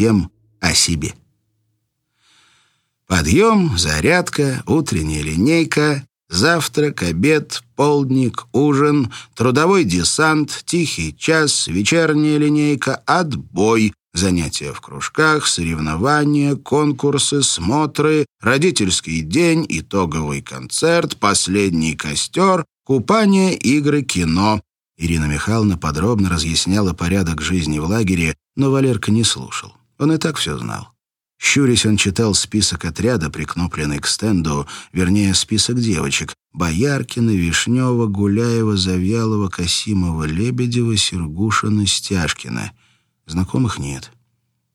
совсем о себе. Подъем, зарядка, утренняя линейка, завтрак, обед, полдник, ужин, трудовой десант, тихий час, вечерняя линейка, отбой, занятия в кружках, соревнования, конкурсы, смотры, родительский день, итоговый концерт, последний костер, купание, игры, кино. Ирина Михайловна подробно разъясняла порядок жизни в лагере, но Валерка не слушал. Он и так все знал. Щурясь, он читал список отряда, прикнопленный к стенду, вернее, список девочек. Бояркина, Вишнева, Гуляева, Завьялова, Касимова, Лебедева, Сергушина, Стяжкина. Знакомых нет.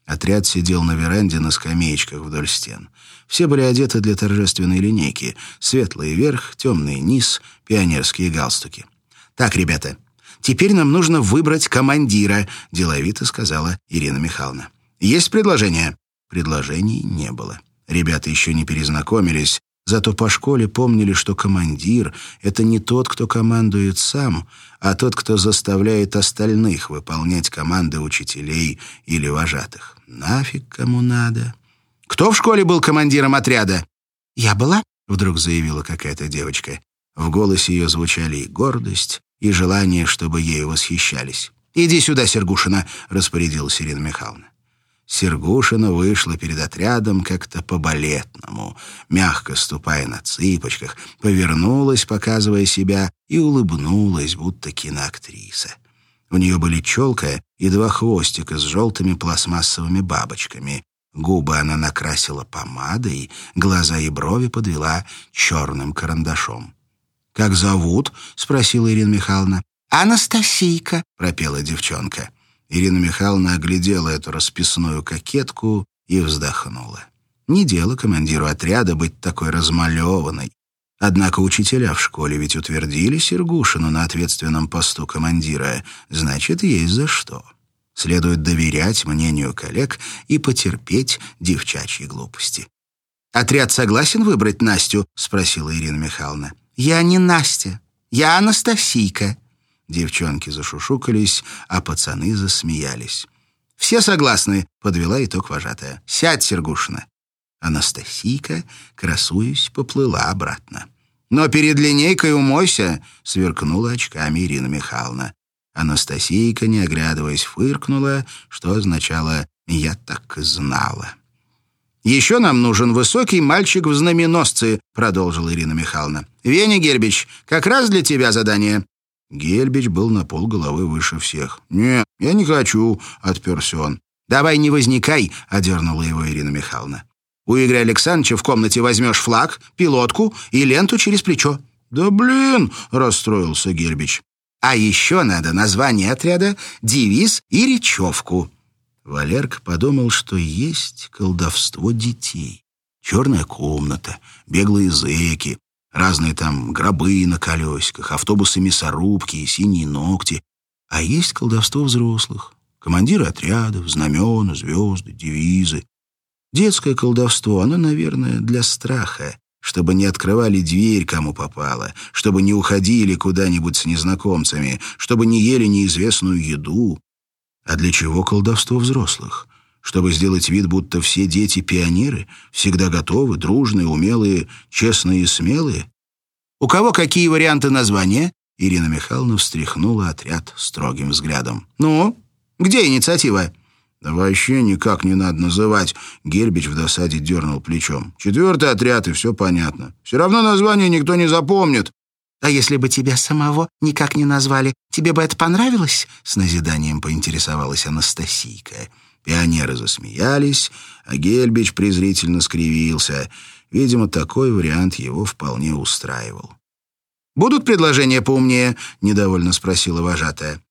Отряд сидел на веранде на скамеечках вдоль стен. Все были одеты для торжественной линейки. Светлый верх, темный низ, пионерские галстуки. «Так, ребята, теперь нам нужно выбрать командира», — деловито сказала Ирина Михайловна. «Есть предложение?» Предложений не было. Ребята еще не перезнакомились, зато по школе помнили, что командир — это не тот, кто командует сам, а тот, кто заставляет остальных выполнять команды учителей или вожатых. Нафиг кому надо. «Кто в школе был командиром отряда?» «Я была», — вдруг заявила какая-то девочка. В голосе ее звучали и гордость, и желание, чтобы ею восхищались. «Иди сюда, Сергушина», — распорядилась Ирина Михайловна. Сергушина вышла перед отрядом как-то по-балетному, мягко ступая на цыпочках, повернулась, показывая себя, и улыбнулась, будто киноактриса. У нее были челка и два хвостика с желтыми пластмассовыми бабочками. Губы она накрасила помадой, глаза и брови подвела черным карандашом. «Как зовут?» — спросила Ирина Михайловна. «Анастасийка», — пропела девчонка. Ирина Михайловна оглядела эту расписную кокетку и вздохнула. Не дело командиру отряда быть такой размалеванной. Однако учителя в школе ведь утвердили Сергушину на ответственном посту командира, значит, есть за что. Следует доверять мнению коллег и потерпеть девчачьи глупости. «Отряд согласен выбрать Настю?» — спросила Ирина Михайловна. «Я не Настя. Я Анастасийка», Девчонки зашушукались, а пацаны засмеялись. «Все согласны», — подвела итог вожатая. «Сядь, Сергушина». Анастасийка, красуясь, поплыла обратно. «Но перед линейкой умойся», — сверкнула очками Ирина Михайловна. Анастасийка, не оглядываясь, фыркнула, что означало «я так и знала». «Еще нам нужен высокий мальчик в знаменосцы», — продолжила Ирина Михайловна. «Веня Гербич, как раз для тебя задание. Гельбич был на пол головы выше всех. «Не, я не хочу», — отперся он. «Давай не возникай», — одернула его Ирина Михайловна. «У Игоря Александровича в комнате возьмешь флаг, пилотку и ленту через плечо». «Да блин!» — расстроился Гельбич. «А еще надо название отряда, девиз и речевку». Валерка подумал, что есть колдовство детей. Черная комната, беглые зэки, Разные там гробы на колесиках, автобусы-мясорубки и синие ногти. А есть колдовство взрослых. Командиры отрядов, знамена, звезды, девизы. Детское колдовство, оно, наверное, для страха, чтобы не открывали дверь, кому попало, чтобы не уходили куда-нибудь с незнакомцами, чтобы не ели неизвестную еду. А для чего колдовство взрослых? Чтобы сделать вид, будто все дети пионеры, всегда готовы, дружные, умелые, честные и смелые? У кого какие варианты названия? Ирина Михайловна встряхнула отряд строгим взглядом. «Ну, где инициатива?» «Да вообще никак не надо называть», — Гербич в досаде дернул плечом. «Четвертый отряд, и все понятно. Все равно название никто не запомнит». «А если бы тебя самого никак не назвали, тебе бы это понравилось?» С назиданием поинтересовалась Анастасийка. Пионеры засмеялись, а Гельбич презрительно скривился. Видимо, такой вариант его вполне устраивал. «Будут предложения поумнее?» — недовольно спросила вожатая.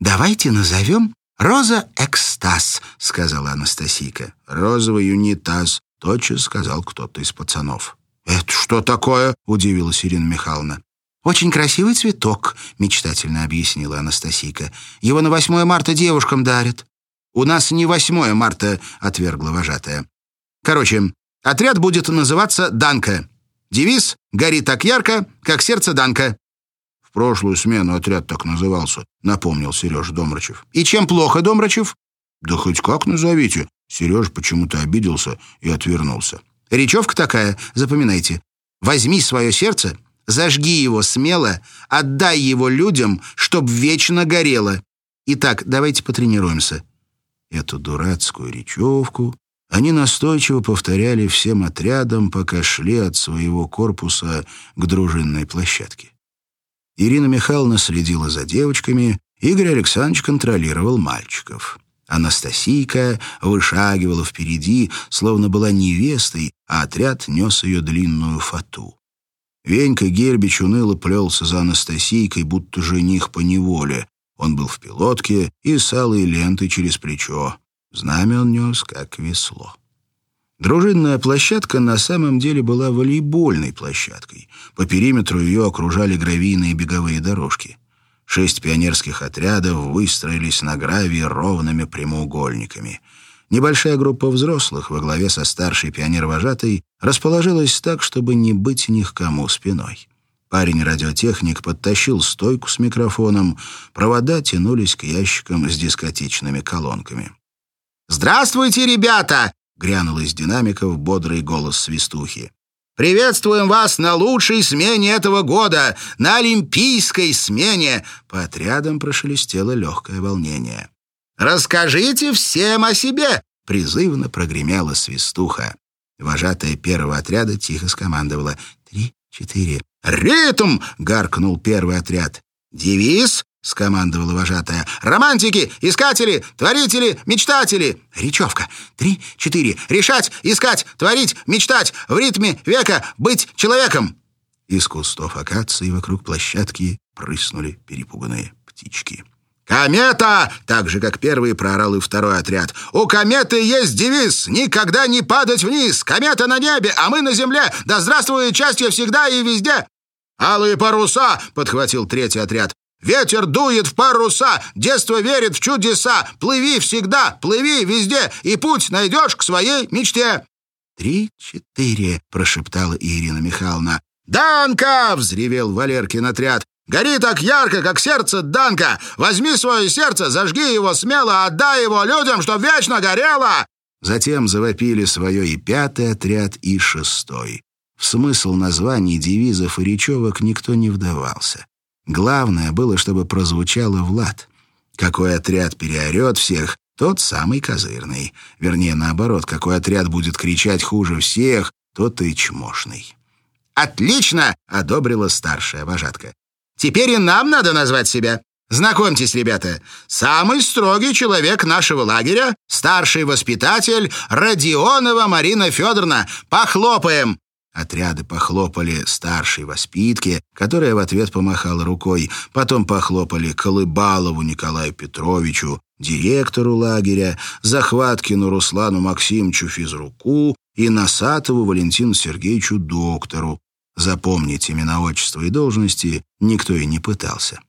«Давайте назовем Роза Экстаз», — сказала Анастасийка. «Розовый унитаз», — тотчас сказал кто-то из пацанов. «Это что такое?» — удивилась Ирина Михайловна. «Очень красивый цветок», — мечтательно объяснила Анастасийка. «Его на 8 марта девушкам дарят». «У нас не 8 марта», — отвергла вожатая. «Короче, отряд будет называться «Данка». Девиз «Гори так ярко, как сердце Данка». «В прошлую смену отряд так назывался», — напомнил Сереж Домрачев. «И чем плохо, Домрачев?» «Да хоть как назовите. Сереж почему-то обиделся и отвернулся. Речевка такая, запоминайте. Возьми свое сердце, зажги его смело, отдай его людям, чтоб вечно горело. Итак, давайте потренируемся. Эту дурацкую речевку они настойчиво повторяли всем отрядам, пока шли от своего корпуса к дружинной площадке. Ирина Михайловна следила за девочками, Игорь Александрович контролировал мальчиков. Анастасийка вышагивала впереди, словно была невестой, а отряд нес ее длинную фату. Венька Гербич уныло плелся за Анастасийкой, будто жених по неволе. Он был в пилотке и с алой лентой через плечо. Знамя он нес, как весло. Дружинная площадка на самом деле была волейбольной площадкой. По периметру ее окружали гравийные беговые дорожки. Шесть пионерских отрядов выстроились на гравии ровными прямоугольниками. Небольшая группа взрослых во главе со старшей пионер-вожатой расположилась так, чтобы не быть ни к кому спиной. Парень-радиотехник подтащил стойку с микрофоном, провода тянулись к ящикам с дискотечными колонками. «Здравствуйте, ребята!» — грянул из динамиков бодрый голос свистухи. «Приветствуем вас на лучшей смене этого года, на олимпийской смене!» По отрядам прошелестело легкое волнение. «Расскажите всем о себе!» — призывно прогремела свистуха. Вожатая первого отряда тихо скомандовала «Три, четыре». «Ритм!» — гаркнул первый отряд. «Девиз?» — скомандовала вожатая. «Романтики, искатели, творители, мечтатели!» Речевка. «Три, четыре. Решать, искать, творить, мечтать. В ритме века быть человеком!» Из кустов акации вокруг площадки прыснули перепуганные птички. «Комета!» — так же, как первый проорал и второй отряд. «У кометы есть девиз — никогда не падать вниз! Комета на небе, а мы на земле! Да здравствует счастье всегда и везде!» «Алые паруса!» — подхватил третий отряд. «Ветер дует в паруса, детство верит в чудеса! Плыви всегда, плыви везде, и путь найдешь к своей мечте!» «Три-четыре!» — прошептала Ирина Михайловна. «Данка!» — взревел Валеркин отряд. Гори так ярко, как сердце Данка! Возьми свое сердце, зажги его смело, отдай его людям, чтоб вечно горело!» Затем завопили свое и пятый отряд, и шестой. В смысл названий, девизов и речевок никто не вдавался. Главное было, чтобы прозвучало в лад. Какой отряд переорет всех, тот самый козырный. Вернее, наоборот, какой отряд будет кричать хуже всех, тот и чмошный. «Отлично!» — одобрила старшая вожатка. Теперь и нам надо назвать себя. Знакомьтесь, ребята, самый строгий человек нашего лагеря, старший воспитатель Родионова Марина Федоровна. Похлопаем!» Отряды похлопали старшей воспитке, которая в ответ помахала рукой. Потом похлопали Колыбалову Николаю Петровичу, директору лагеря, Захваткину Руслану Максимовичу физруку и Носатову Валентину Сергеевичу доктору, Запомнить имена, отчества и должности никто и не пытался.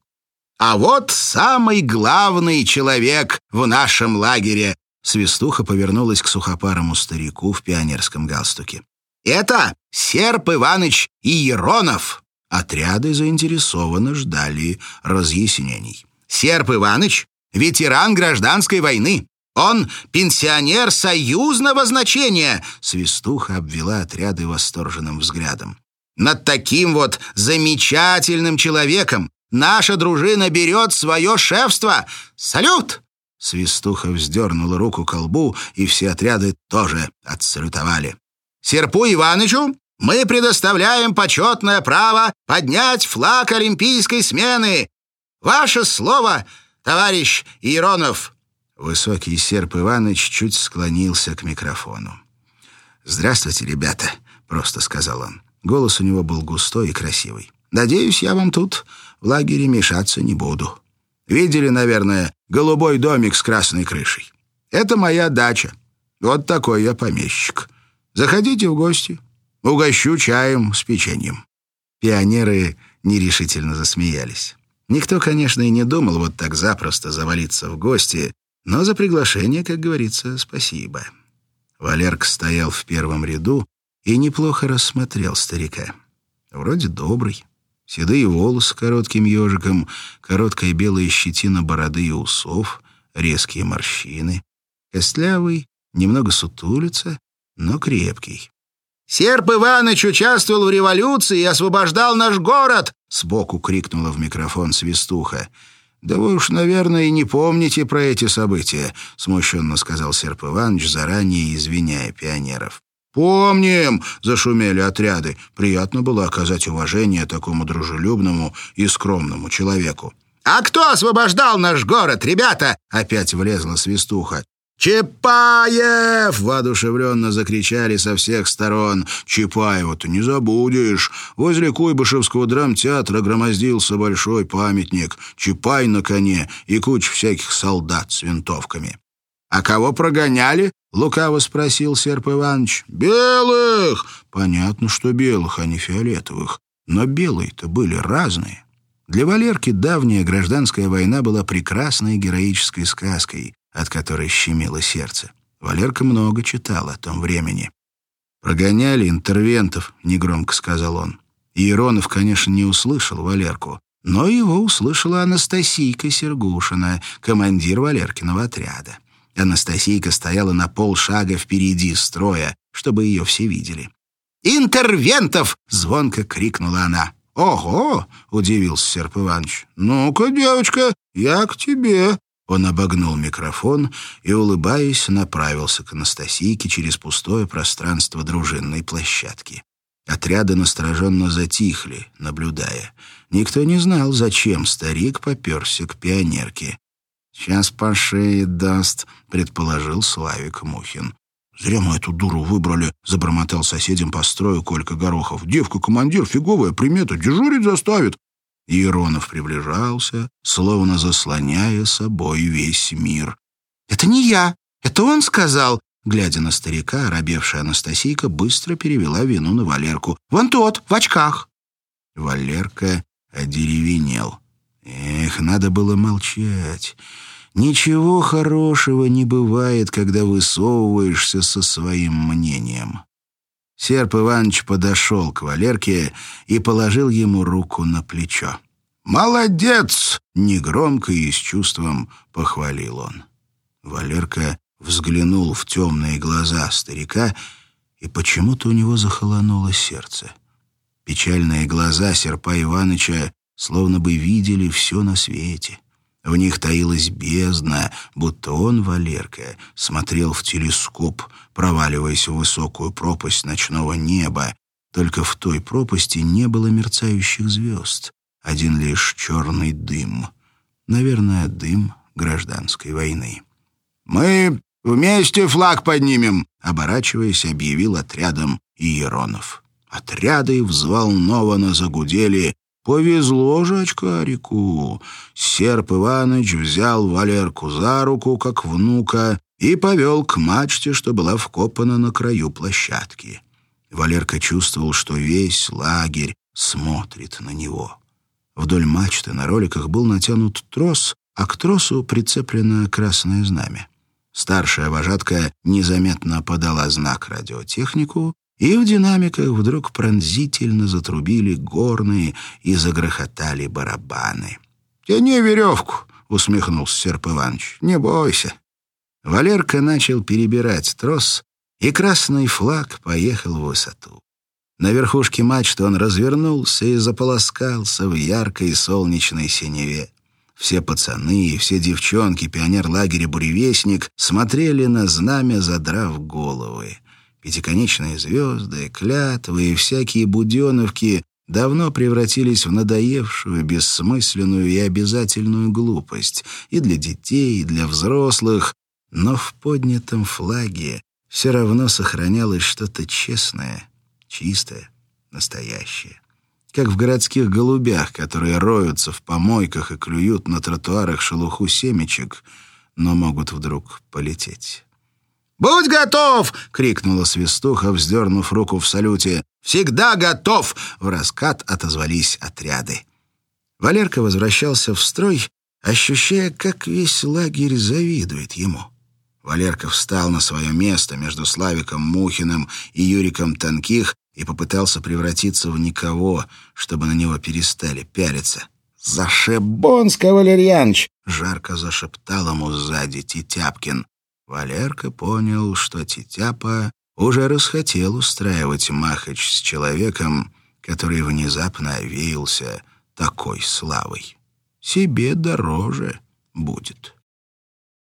«А вот самый главный человек в нашем лагере!» Свистуха повернулась к сухопарому старику в пионерском галстуке. «Это Серп Иваныч Иеронов!» Отряды заинтересованно ждали разъяснений. «Серп Иваныч — ветеран гражданской войны. Он пенсионер союзного значения!» Свистуха обвела отряды восторженным взглядом. Над таким вот замечательным человеком наша дружина берет свое шефство. Салют!» Свистуха вздернула руку к колбу, и все отряды тоже отсалютовали. «Серпу Иванычу мы предоставляем почетное право поднять флаг олимпийской смены. Ваше слово, товарищ Иеронов!» Высокий серп Иваныч чуть склонился к микрофону. «Здравствуйте, ребята», — просто сказал он. Голос у него был густой и красивый. «Надеюсь, я вам тут в лагере мешаться не буду. Видели, наверное, голубой домик с красной крышей? Это моя дача. Вот такой я помещик. Заходите в гости. Угощу чаем с печеньем». Пионеры нерешительно засмеялись. Никто, конечно, и не думал вот так запросто завалиться в гости, но за приглашение, как говорится, спасибо. Валерк стоял в первом ряду, и неплохо рассмотрел старика. Вроде добрый. Седые волосы коротким ежиком, короткая белая щетина бороды и усов, резкие морщины. Костлявый, немного сутулится, но крепкий. «Серп Иваныч участвовал в революции и освобождал наш город!» — сбоку крикнула в микрофон свистуха. «Да вы уж, наверное, и не помните про эти события», — смущенно сказал Серп Иванович, заранее извиняя пионеров. «Помним!» — зашумели отряды. Приятно было оказать уважение такому дружелюбному и скромному человеку. «А кто освобождал наш город, ребята?» — опять влезла свистуха. «Чапаев!» — воодушевленно закричали со всех сторон. «Чапаева-то не забудешь!» Возле Куйбышевского драмтеатра громоздился большой памятник. Чапай на коне и куча всяких солдат с винтовками. «А кого прогоняли?» — лукаво спросил Серп Иванович. «Белых!» Понятно, что белых, а не фиолетовых. Но белые-то были разные. Для Валерки давняя гражданская война была прекрасной героической сказкой, от которой щемило сердце. Валерка много читал о том времени. «Прогоняли интервентов», — негромко сказал он. Иеронов, конечно, не услышал Валерку, но его услышала Анастасийка Сергушина, командир Валеркиного отряда. Анастасийка стояла на полшага впереди строя, чтобы ее все видели. «Интервентов!» — звонко крикнула она. «Ого!» — удивился Серп Иванович. «Ну-ка, девочка, я к тебе!» Он обогнул микрофон и, улыбаясь, направился к Анастасийке через пустое пространство дружинной площадки. Отряды настороженно затихли, наблюдая. Никто не знал, зачем старик поперся к пионерке. «Сейчас по шее даст», — предположил Славик Мухин. «Зря мы эту дуру выбрали», — забормотал соседям по строю Колька Горохов. «Девка-командир, фиговая примета, дежурить заставит». Иеронов приближался, словно заслоняя собой весь мир. «Это не я, это он сказал», Глядя на старика, оробевшая Анастасийка быстро перевела вину на Валерку. «Вон тот, в очках!» Валерка одеревенел. Эх, надо было молчать. Ничего хорошего не бывает, когда высовываешься со своим мнением. Серп Иванович подошел к Валерке и положил ему руку на плечо. «Молодец!» — негромко и с чувством похвалил он. Валерка взглянул в темные глаза старика, и почему-то у него захолонуло сердце. Печальные глаза Серпа Ивановича словно бы видели все на свете. В них таилась бездна, будто он, Валерка, смотрел в телескоп, проваливаясь в высокую пропасть ночного неба. Только в той пропасти не было мерцающих звезд, один лишь черный дым. Наверное, дым гражданской войны. «Мы вместе флаг поднимем!» — оборачиваясь, объявил отрядом Иеронов. Отряды взволнованно загудели, Повезло же очкарику. Серп Иваныч взял Валерку за руку, как внука, и повел к мачте, что была вкопана на краю площадки. Валерка чувствовал, что весь лагерь смотрит на него. Вдоль мачты на роликах был натянут трос, а к тросу прицеплено красное знамя. Старшая вожатка незаметно подала знак радиотехнику, и в динамиках вдруг пронзительно затрубили горные и загрохотали барабаны. «Тяни веревку!» — усмехнулся Серп Иванович. «Не бойся». Валерка начал перебирать трос, и красный флаг поехал в высоту. На верхушке мачты он развернулся и заполоскался в яркой солнечной синеве. Все пацаны и все девчонки пионер-лагеря «Буревестник» смотрели на знамя, задрав головы. Пятиконечные звезды, клятвы и всякие буденовки давно превратились в надоевшую, бессмысленную и обязательную глупость и для детей, и для взрослых, но в поднятом флаге все равно сохранялось что-то честное, чистое, настоящее. Как в городских голубях, которые роются в помойках и клюют на тротуарах шелуху семечек, но могут вдруг полететь. «Будь готов!» — крикнула свистуха, вздернув руку в салюте. «Всегда готов!» — в раскат отозвались отряды. Валерка возвращался в строй, ощущая, как весь лагерь завидует ему. Валерка встал на свое место между Славиком Мухиным и Юриком Танких и попытался превратиться в никого, чтобы на него перестали пялиться. «Зашибонс, Валерьяныч!» — жарко зашептал ему сзади Титяпкин. Валерка понял, что Титяпа уже расхотел устраивать махач с человеком, который внезапно овеялся такой славой. Себе дороже будет.